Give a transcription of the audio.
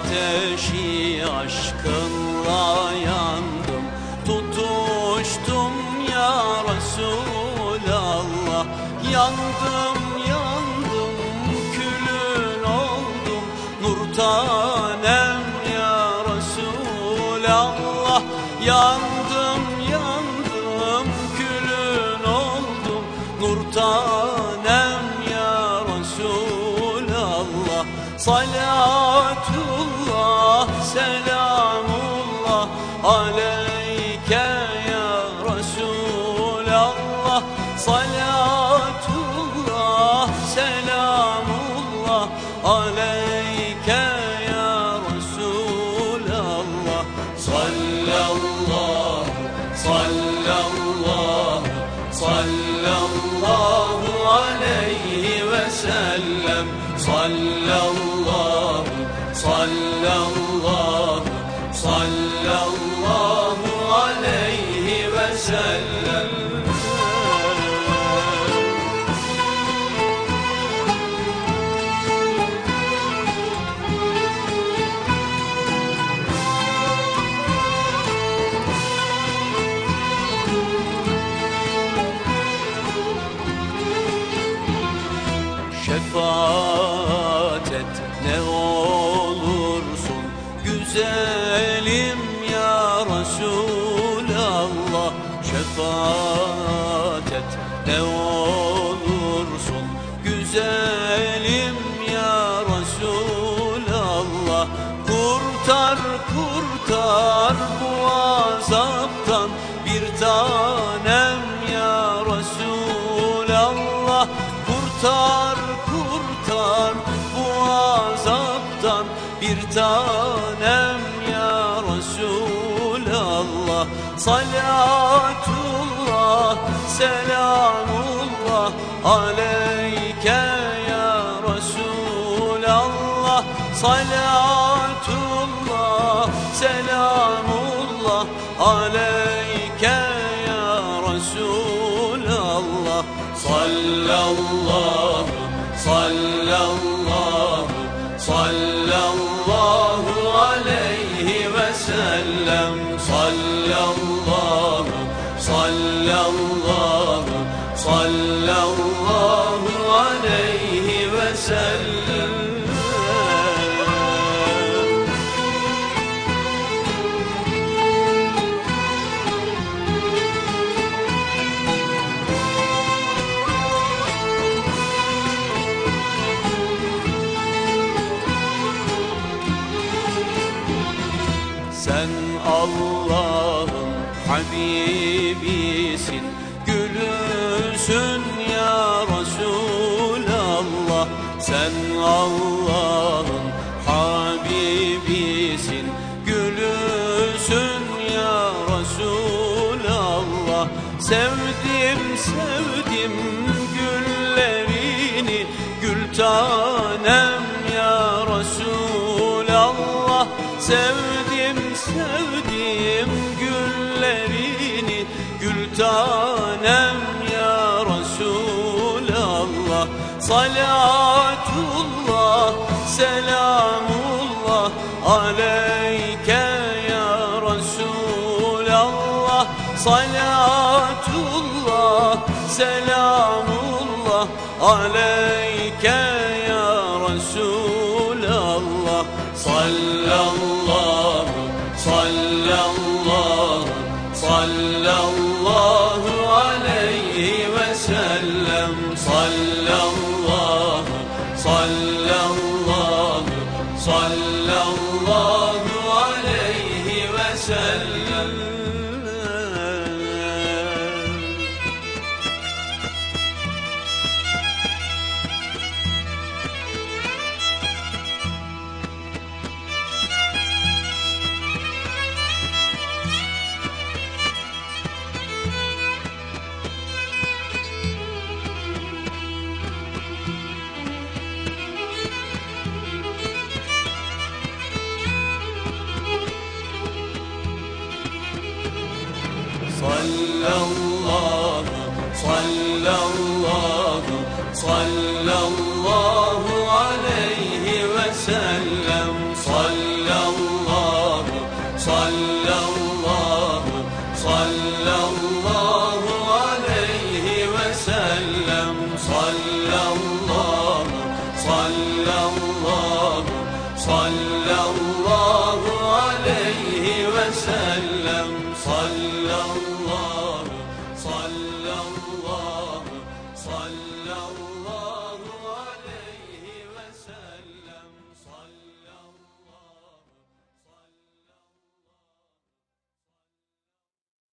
ateşi aşkınla yandım. Tutuştum ya Resulallah. Yandım yandım külün oldum. Nur tanem ya Resulallah. Yandım yandım külün oldum. Nur tanem ya Resulallah. Salam Jerusalem. Kurtar kurtar bu azaptan bir tanem ya Resulallah. Salatullah selamullah aleyke ya Resulallah. Salatullah selamullah aleyke ya Resulallah sallallahu sallallahu Sen Allah'ın Habibisin. Gülüsün ya Resulallah. Sen Allah'ın Habibisin. Gülüsün ya Resulallah. Sevdim sevdim güllerini. Gül tanem ya Resulallah. Sevdim sevdim güllerini Gül tanem ya Resulallah. Salatullah selamullah aleyke ya Resulallah. Salatullah selamullah aleyke sallallahu aleyhi ve sellem sallallahu sallallahu sallallahu aleyhi ve sellem sallallahu sallallahu sallallahu صلى